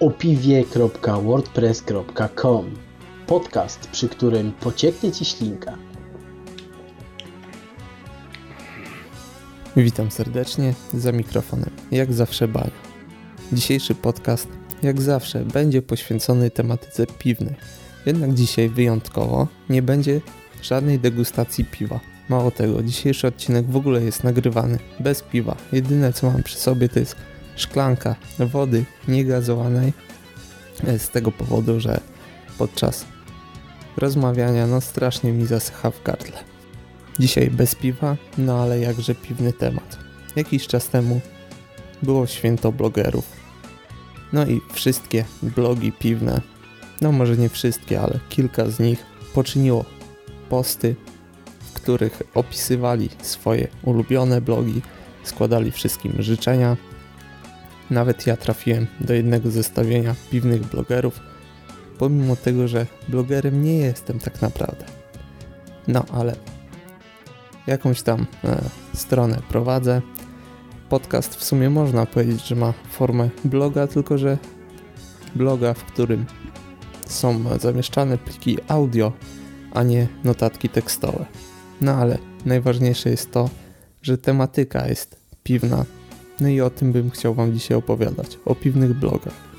opiwie.wordpress.com Podcast, przy którym pocieknie Ci ślinka. Witam serdecznie za mikrofonem, jak zawsze Bania. Dzisiejszy podcast, jak zawsze, będzie poświęcony tematyce piwnej. Jednak dzisiaj wyjątkowo nie będzie żadnej degustacji piwa. Mało tego, dzisiejszy odcinek w ogóle jest nagrywany bez piwa. Jedyne co mam przy sobie to jest szklanka wody niegazowanej e, z tego powodu, że podczas rozmawiania no strasznie mi zasycha w gardle. Dzisiaj bez piwa, no ale jakże piwny temat. Jakiś czas temu było święto blogerów. No i wszystkie blogi piwne, no może nie wszystkie, ale kilka z nich poczyniło posty, w których opisywali swoje ulubione blogi, składali wszystkim życzenia, nawet ja trafiłem do jednego zestawienia piwnych blogerów, pomimo tego, że blogerem nie jestem tak naprawdę. No ale jakąś tam e, stronę prowadzę. Podcast w sumie można powiedzieć, że ma formę bloga, tylko że bloga, w którym są zamieszczane pliki audio, a nie notatki tekstowe. No ale najważniejsze jest to, że tematyka jest piwna, no i o tym bym chciał Wam dzisiaj opowiadać, o piwnych blogach.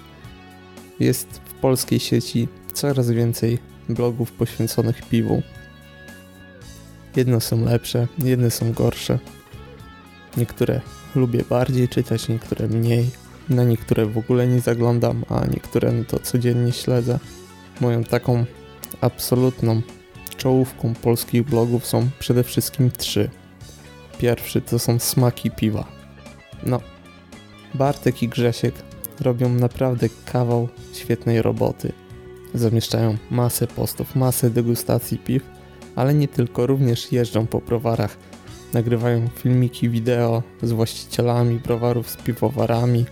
Jest w polskiej sieci coraz więcej blogów poświęconych piwu. Jedne są lepsze, jedne są gorsze. Niektóre lubię bardziej czytać, niektóre mniej. Na niektóre w ogóle nie zaglądam, a niektóre no to codziennie śledzę. Moją taką absolutną czołówką polskich blogów są przede wszystkim trzy. Pierwszy to są smaki piwa no, Bartek i Grzesiek robią naprawdę kawał świetnej roboty. Zamieszczają masę postów, masę degustacji piw, ale nie tylko, również jeżdżą po browarach, nagrywają filmiki wideo z właścicielami browarów, z piwowarami,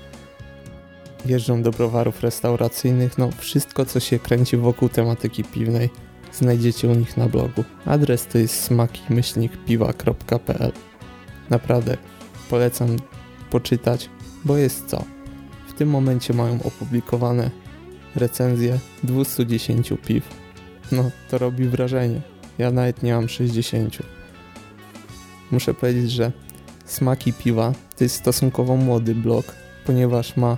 jeżdżą do browarów restauracyjnych, no wszystko co się kręci wokół tematyki piwnej znajdziecie u nich na blogu. Adres to jest smaki-piwa.pl Naprawdę polecam poczytać, bo jest co. W tym momencie mają opublikowane recenzje 210 piw. No, to robi wrażenie. Ja nawet nie mam 60. Muszę powiedzieć, że Smaki Piwa to jest stosunkowo młody blog, ponieważ ma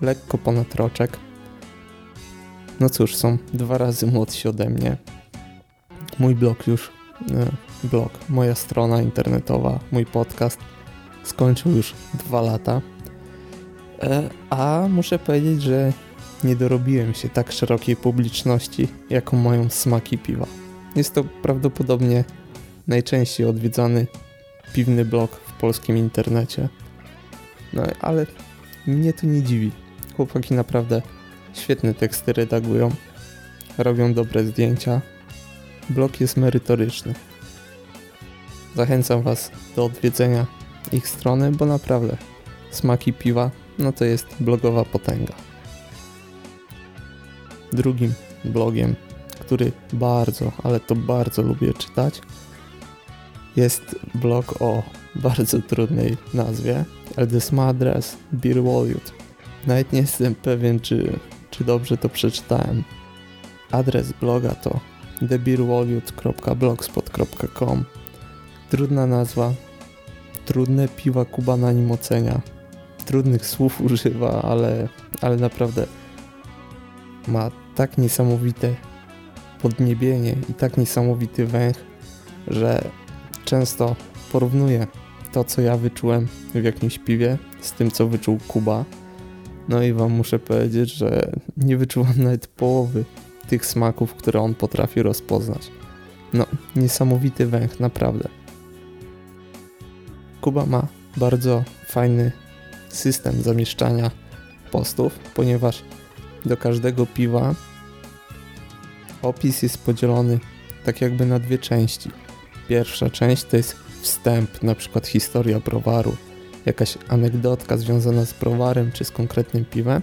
lekko ponad roczek. No cóż, są dwa razy młodsi ode mnie. Mój blog już, e, blog, moja strona internetowa, mój podcast – skończył już dwa lata. E, a muszę powiedzieć, że nie dorobiłem się tak szerokiej publiczności, jaką mają smaki piwa. Jest to prawdopodobnie najczęściej odwiedzany piwny blog w polskim internecie. No ale mnie to nie dziwi. Chłopaki naprawdę świetne teksty redagują, robią dobre zdjęcia. Blog jest merytoryczny. Zachęcam Was do odwiedzenia ich strony, bo naprawdę smaki piwa, no to jest blogowa potęga. Drugim blogiem, który bardzo, ale to bardzo lubię czytać, jest blog o bardzo trudnej nazwie Eldes Madres Beer Volute. Nawet nie jestem pewien, czy, czy dobrze to przeczytałem. Adres bloga to thebeervolute.blogspot.com Trudna nazwa, trudne piwa Kuba na nim ocenia. Trudnych słów używa, ale, ale naprawdę ma tak niesamowite podniebienie i tak niesamowity węch, że często porównuję to, co ja wyczułem w jakimś piwie z tym, co wyczuł Kuba. No i wam muszę powiedzieć, że nie wyczułam nawet połowy tych smaków, które on potrafi rozpoznać. No, niesamowity węch, naprawdę. Kuba ma bardzo fajny system zamieszczania postów, ponieważ do każdego piwa opis jest podzielony tak jakby na dwie części. Pierwsza część to jest wstęp, na przykład historia browaru, jakaś anegdotka związana z browarem czy z konkretnym piwem,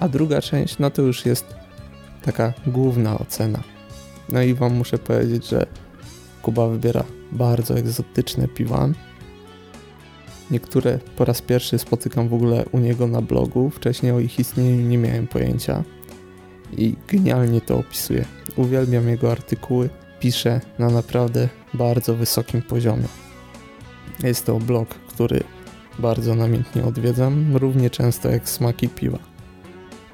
a druga część no to już jest taka główna ocena. No i wam muszę powiedzieć, że Kuba wybiera bardzo egzotyczne piwa, Niektóre po raz pierwszy spotykam w ogóle u niego na blogu, wcześniej o ich istnieniu nie miałem pojęcia i genialnie to opisuje. Uwielbiam jego artykuły, pisze na naprawdę bardzo wysokim poziomie. Jest to blog, który bardzo namiętnie odwiedzam, równie często jak smaki piwa.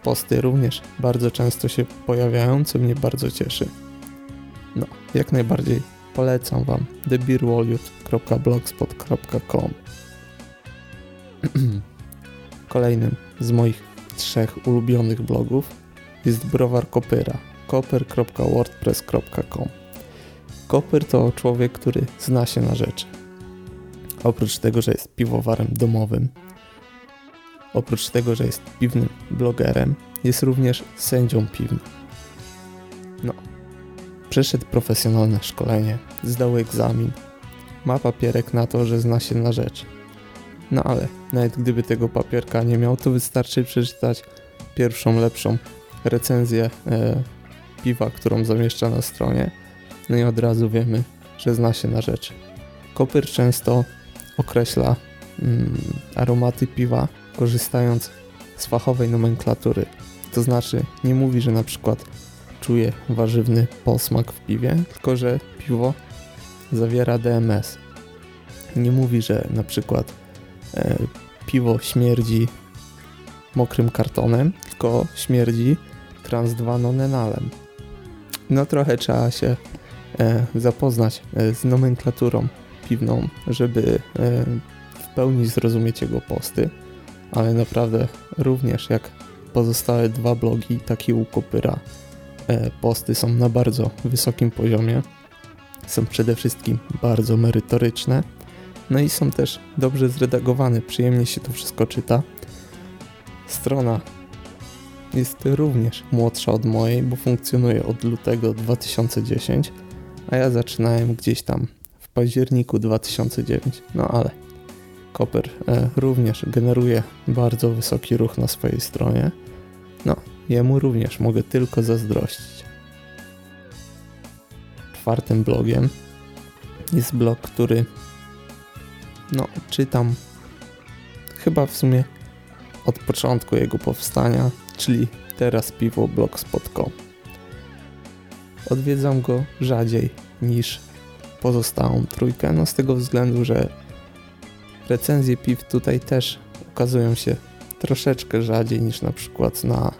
Posty również bardzo często się pojawiają, co mnie bardzo cieszy. No, jak najbardziej polecam Wam thebirwoliut.blogspot.com Kolejnym z moich trzech ulubionych blogów jest browar Kopyra koper.wordpress.com Koper to człowiek, który zna się na rzeczy. Oprócz tego, że jest piwowarem domowym, oprócz tego, że jest piwnym blogerem, jest również sędzią piwnym. No, przeszedł profesjonalne szkolenie, zdał egzamin, ma papierek na to, że zna się na rzeczy. No ale nawet gdyby tego papierka nie miał, to wystarczy przeczytać pierwszą, lepszą recenzję e, piwa, którą zamieszcza na stronie. No i od razu wiemy, że zna się na rzeczy. Kopyr często określa mm, aromaty piwa, korzystając z fachowej nomenklatury. To znaczy nie mówi, że na przykład czuje warzywny posmak w piwie, tylko że piwo zawiera DMS. Nie mówi, że na przykład piwo śmierdzi mokrym kartonem, tylko śmierdzi trans 2 nonenalem. No trochę trzeba się e, zapoznać e, z nomenklaturą piwną, żeby e, w pełni zrozumieć jego posty, ale naprawdę również jak pozostałe dwa blogi, taki u Kopyra, e, posty są na bardzo wysokim poziomie. Są przede wszystkim bardzo merytoryczne, no i są też dobrze zredagowane, przyjemnie się to wszystko czyta. Strona jest również młodsza od mojej, bo funkcjonuje od lutego 2010, a ja zaczynałem gdzieś tam w październiku 2009. No ale Koper e, również generuje bardzo wysoki ruch na swojej stronie. No, jemu również mogę tylko zazdrościć. Czwartym blogiem jest blog, który no, czytam chyba w sumie od początku jego powstania, czyli teraz piwo blogspot.com. Odwiedzam go rzadziej niż pozostałą trójkę, no z tego względu, że recenzje piw tutaj też ukazują się troszeczkę rzadziej niż na przykład na,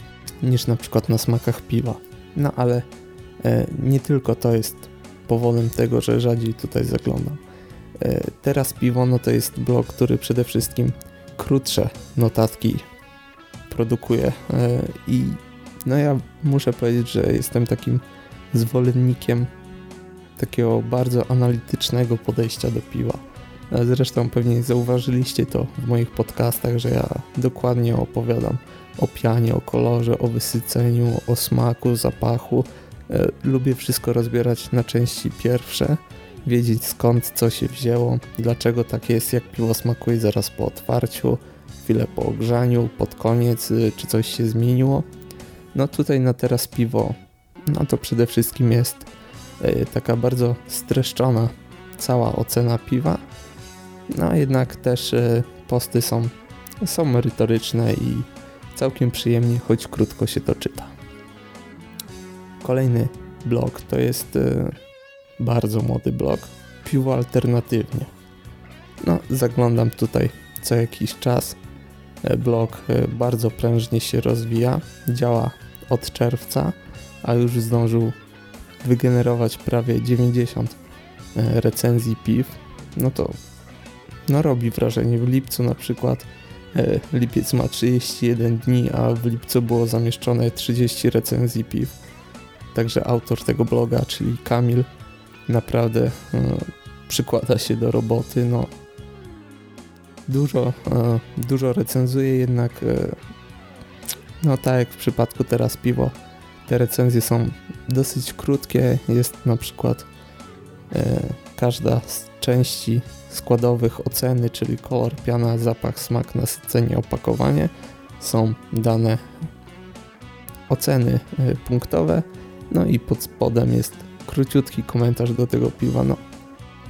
niż na, przykład na smakach piwa. No ale e, nie tylko to jest powodem tego, że rzadziej tutaj zaglądam. E, teraz piwo no to jest blog, który przede wszystkim krótsze notatki produkuje e, i no ja muszę powiedzieć, że jestem takim zwolennikiem takiego bardzo analitycznego podejścia do piwa. E, zresztą pewnie zauważyliście to w moich podcastach, że ja dokładnie opowiadam o pianie, o kolorze, o wysyceniu, o smaku, zapachu. Lubię wszystko rozbierać na części pierwsze, wiedzieć skąd co się wzięło, dlaczego tak jest, jak piwo smakuje zaraz po otwarciu, chwilę po ogrzaniu, pod koniec, y, czy coś się zmieniło. No tutaj na teraz piwo, no to przede wszystkim jest y, taka bardzo streszczona cała ocena piwa. No jednak też y, posty są, są merytoryczne i całkiem przyjemnie, choć krótko się to czyta. Kolejny blog to jest bardzo młody blog. Piwo alternatywnie. No, zaglądam tutaj co jakiś czas. E, blog e, bardzo prężnie się rozwija, działa od czerwca, a już zdążył wygenerować prawie 90 e, recenzji piw. No to no robi wrażenie. W lipcu na przykład lipiec ma 31 dni, a w lipcu było zamieszczone 30 recenzji piw. Także autor tego bloga, czyli Kamil, naprawdę przykłada się do roboty. No, dużo, e, dużo recenzuje, jednak e, no tak jak w przypadku teraz piwo, te recenzje są dosyć krótkie. Jest na przykład e, każda z części składowych oceny, czyli kolor, piana, zapach, smak, nasycenie, opakowanie. Są dane oceny punktowe, no i pod spodem jest króciutki komentarz do tego piwa. No,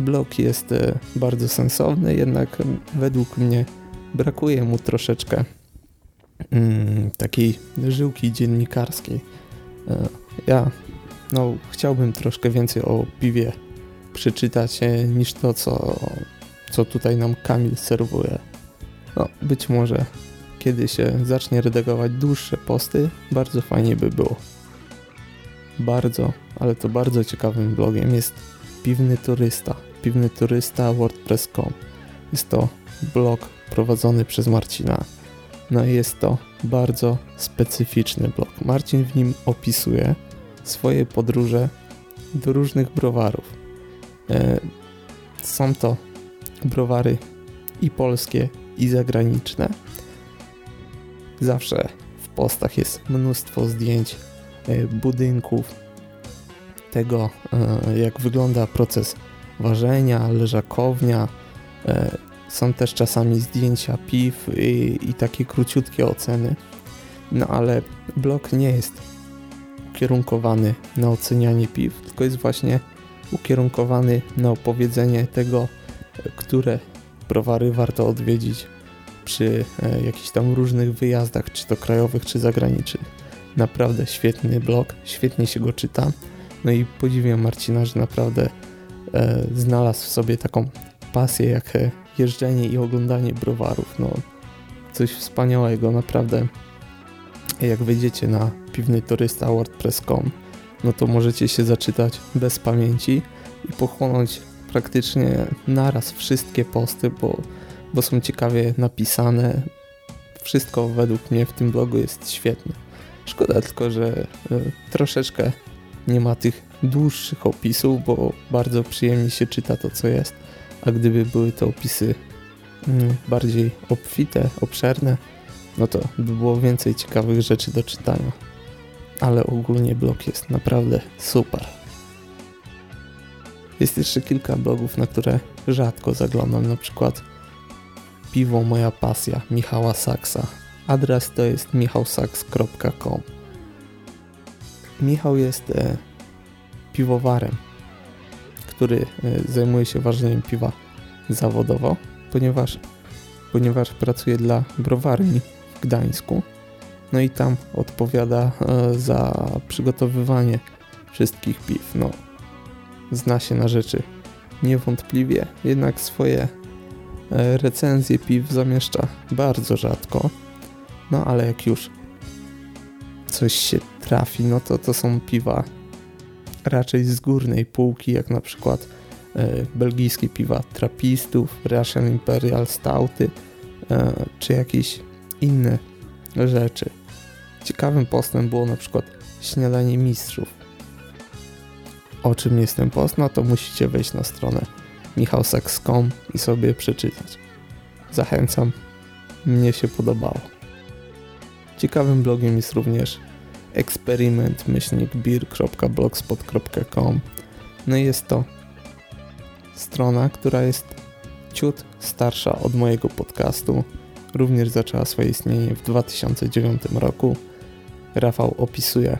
blog jest e, bardzo sensowny, jednak według mnie brakuje mu troszeczkę mm, takiej żyłki dziennikarskiej. E, ja no, chciałbym troszkę więcej o piwie przeczytać niż to, co, co tutaj nam Kamil serwuje. No, być może kiedy się zacznie redagować dłuższe posty, bardzo fajnie by było. Bardzo, ale to bardzo ciekawym blogiem jest Piwny Turysta. Piwny Turysta WordPress.com. Jest to blog prowadzony przez Marcina. No i jest to bardzo specyficzny blog. Marcin w nim opisuje swoje podróże do różnych browarów. E, są to browary i polskie, i zagraniczne. Zawsze w postach jest mnóstwo zdjęć budynków, tego e, jak wygląda proces ważenia, leżakownia. Są też czasami zdjęcia piw i, i takie króciutkie oceny. No ale blog nie jest ukierunkowany na ocenianie piw, tylko jest właśnie ukierunkowany na opowiedzenie tego, które browary warto odwiedzić przy e, jakichś tam różnych wyjazdach, czy to krajowych, czy zagranicznych. Naprawdę świetny blog, świetnie się go czyta. No i podziwiam Marcina, że naprawdę e, znalazł w sobie taką pasję jak e, jeżdżenie i oglądanie browarów. No, coś wspaniałego, naprawdę. Jak wejdziecie na piwny turysta wordpress.com, no to możecie się zaczytać bez pamięci i pochłonąć praktycznie naraz wszystkie posty, bo, bo są ciekawie napisane. Wszystko według mnie w tym blogu jest świetne. Szkoda tylko, że y, troszeczkę nie ma tych dłuższych opisów, bo bardzo przyjemnie się czyta to, co jest. A gdyby były te opisy y, bardziej obfite, obszerne, no to by było więcej ciekawych rzeczy do czytania ale ogólnie blog jest naprawdę super. Jest jeszcze kilka blogów, na które rzadko zaglądam, na przykład Piwo Moja Pasja Michała Saksa. Adres to jest michałsaks.com Michał jest e, piwowarem, który e, zajmuje się ważeniem piwa zawodowo, ponieważ, ponieważ pracuje dla browarni w Gdańsku no i tam odpowiada e, za przygotowywanie wszystkich piw. No, zna się na rzeczy niewątpliwie, jednak swoje e, recenzje piw zamieszcza bardzo rzadko. No ale jak już coś się trafi, no to to są piwa raczej z górnej półki, jak na przykład e, belgijskie piwa trapistów, Russian Imperial Stouty, e, czy jakieś inne rzeczy. Ciekawym postem było na przykład śniadanie mistrzów. O czym jest ten post? No to musicie wejść na stronę michałseks.com i sobie przeczytać. Zachęcam, mnie się podobało. Ciekawym blogiem jest również eksperyment-beer.blogspot.com No i jest to strona, która jest ciut starsza od mojego podcastu. Również zaczęła swoje istnienie w 2009 roku Rafał opisuje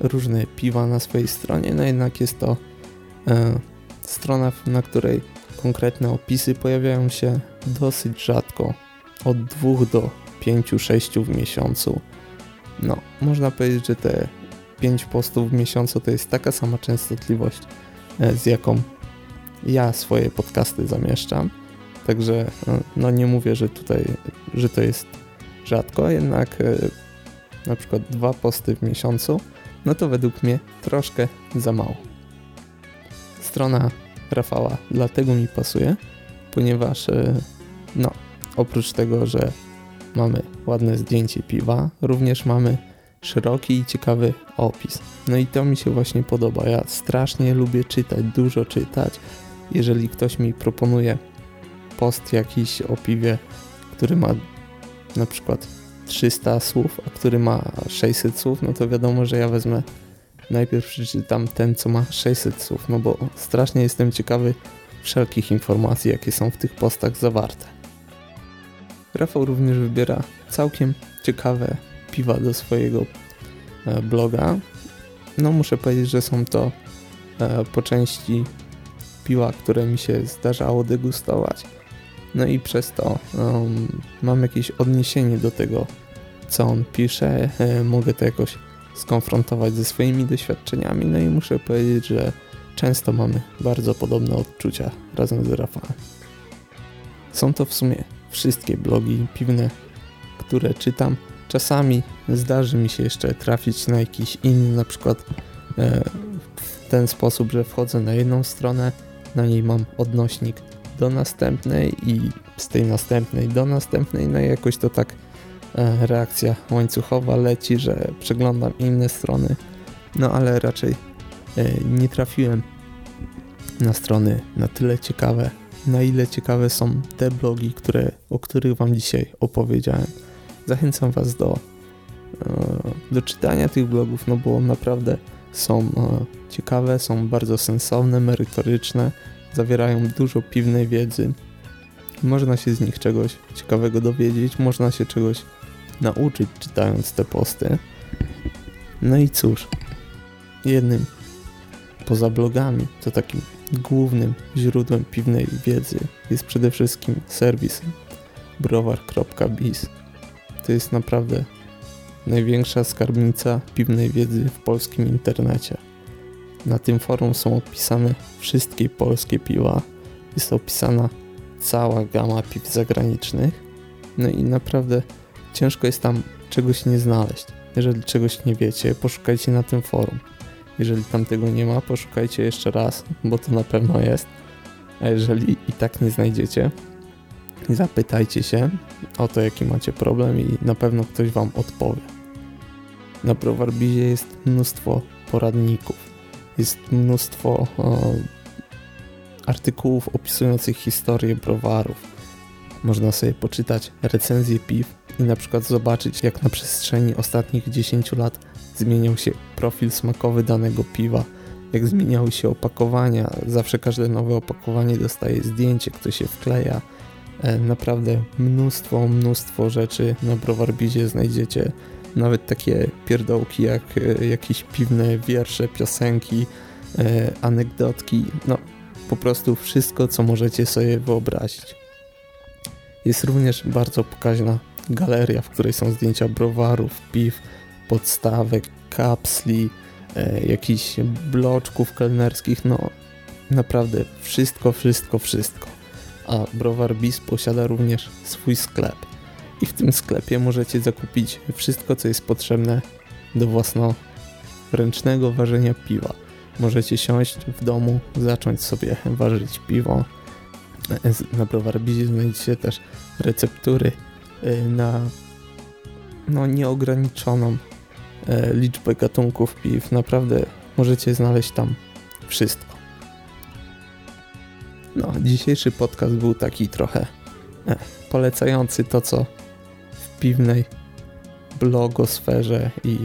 różne piwa na swojej stronie, no jednak jest to e, strona, na której konkretne opisy pojawiają się dosyć rzadko, od 2 do 5-6 w miesiącu. No, można powiedzieć, że te 5 postów w miesiącu to jest taka sama częstotliwość, e, z jaką ja swoje podcasty zamieszczam. Także e, no nie mówię, że tutaj, że to jest rzadko, jednak e, na przykład dwa posty w miesiącu, no to według mnie troszkę za mało. Strona Rafała dlatego mi pasuje, ponieważ no, oprócz tego, że mamy ładne zdjęcie piwa, również mamy szeroki i ciekawy opis. No i to mi się właśnie podoba. Ja strasznie lubię czytać, dużo czytać. Jeżeli ktoś mi proponuje post jakiś o piwie, który ma na przykład 300 słów, a który ma 600 słów, no to wiadomo, że ja wezmę najpierw przeczytam ten, co ma 600 słów, no bo strasznie jestem ciekawy wszelkich informacji, jakie są w tych postach zawarte. Rafał również wybiera całkiem ciekawe piwa do swojego e, bloga. No muszę powiedzieć, że są to e, po części piła, które mi się zdarzało degustować. No i przez to um, mam jakieś odniesienie do tego, co on pisze. E, mogę to jakoś skonfrontować ze swoimi doświadczeniami. No i muszę powiedzieć, że często mamy bardzo podobne odczucia razem z Rafałem. Są to w sumie wszystkie blogi piwne, które czytam. Czasami zdarzy mi się jeszcze trafić na jakiś inny, na przykład e, w ten sposób, że wchodzę na jedną stronę, na niej mam odnośnik do następnej i z tej następnej do następnej, no i jakoś to tak e, reakcja łańcuchowa leci, że przeglądam inne strony, no ale raczej e, nie trafiłem na strony na tyle ciekawe, na ile ciekawe są te blogi, które, o których Wam dzisiaj opowiedziałem. Zachęcam Was do, e, do czytania tych blogów, no bo naprawdę są ciekawe, są bardzo sensowne, merytoryczne, zawierają dużo piwnej wiedzy. Można się z nich czegoś ciekawego dowiedzieć, można się czegoś nauczyć czytając te posty. No i cóż, jednym poza blogami, to takim głównym źródłem piwnej wiedzy jest przede wszystkim serwis browar.biz. To jest naprawdę największa skarbnica piwnej wiedzy w polskim internecie. Na tym forum są opisane wszystkie polskie piwa. Jest opisana cała gama piw zagranicznych. No i naprawdę ciężko jest tam czegoś nie znaleźć. Jeżeli czegoś nie wiecie, poszukajcie na tym forum. Jeżeli tam tego nie ma, poszukajcie jeszcze raz, bo to na pewno jest. A jeżeli i tak nie znajdziecie, zapytajcie się o to, jaki macie problem i na pewno ktoś Wam odpowie. Na Prowarbizie jest mnóstwo poradników jest mnóstwo e, artykułów opisujących historię browarów. Można sobie poczytać recenzje piw i na przykład zobaczyć, jak na przestrzeni ostatnich 10 lat zmieniał się profil smakowy danego piwa, jak zmieniały się opakowania. Zawsze każde nowe opakowanie dostaje zdjęcie, które się wkleja. E, naprawdę mnóstwo, mnóstwo rzeczy na Browarbizie znajdziecie nawet takie pierdołki jak e, jakieś piwne wiersze, piosenki, e, anegdotki, no po prostu wszystko, co możecie sobie wyobrazić. Jest również bardzo pokaźna galeria, w której są zdjęcia browarów, piw, podstawek, kapsli, e, jakichś bloczków kelnerskich, no naprawdę wszystko, wszystko, wszystko. A Browar Bis posiada również swój sklep i w tym sklepie możecie zakupić wszystko, co jest potrzebne do własnoręcznego ważenia piwa. Możecie siąść w domu, zacząć sobie ważyć piwo. Na Browarbizie znajdziecie też receptury y, na no, nieograniczoną liczbę gatunków piw. Naprawdę możecie znaleźć tam wszystko. No, dzisiejszy podcast był taki trochę e, polecający to, co piwnej blogosferze i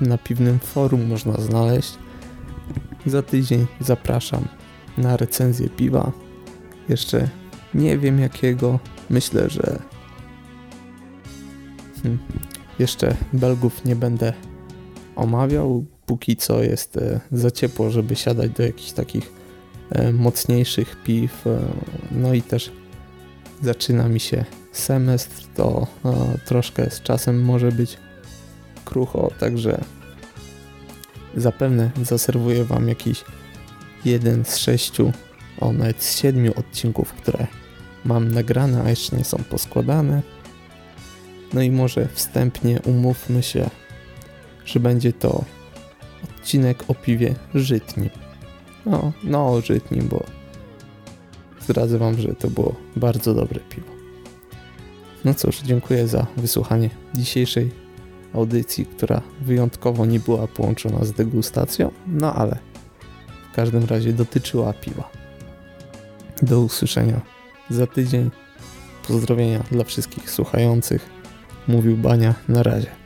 na piwnym forum można znaleźć. Za tydzień zapraszam na recenzję piwa. Jeszcze nie wiem jakiego. Myślę, że hmm, jeszcze Belgów nie będę omawiał. Póki co jest e, za ciepło, żeby siadać do jakichś takich e, mocniejszych piw. E, no i też zaczyna mi się semestr, to troszkę z czasem może być krucho, także zapewne zaserwuję Wam jakiś jeden z sześciu, o nawet z siedmiu odcinków, które mam nagrane, a jeszcze nie są poskładane. No i może wstępnie umówmy się, że będzie to odcinek o piwie żytnim. No, no żytnim, bo zdradzę Wam, że to było bardzo dobre piwo. No cóż, dziękuję za wysłuchanie dzisiejszej audycji, która wyjątkowo nie była połączona z degustacją, no ale w każdym razie dotyczyła piwa. Do usłyszenia za tydzień. Pozdrowienia dla wszystkich słuchających. Mówił Bania, na razie.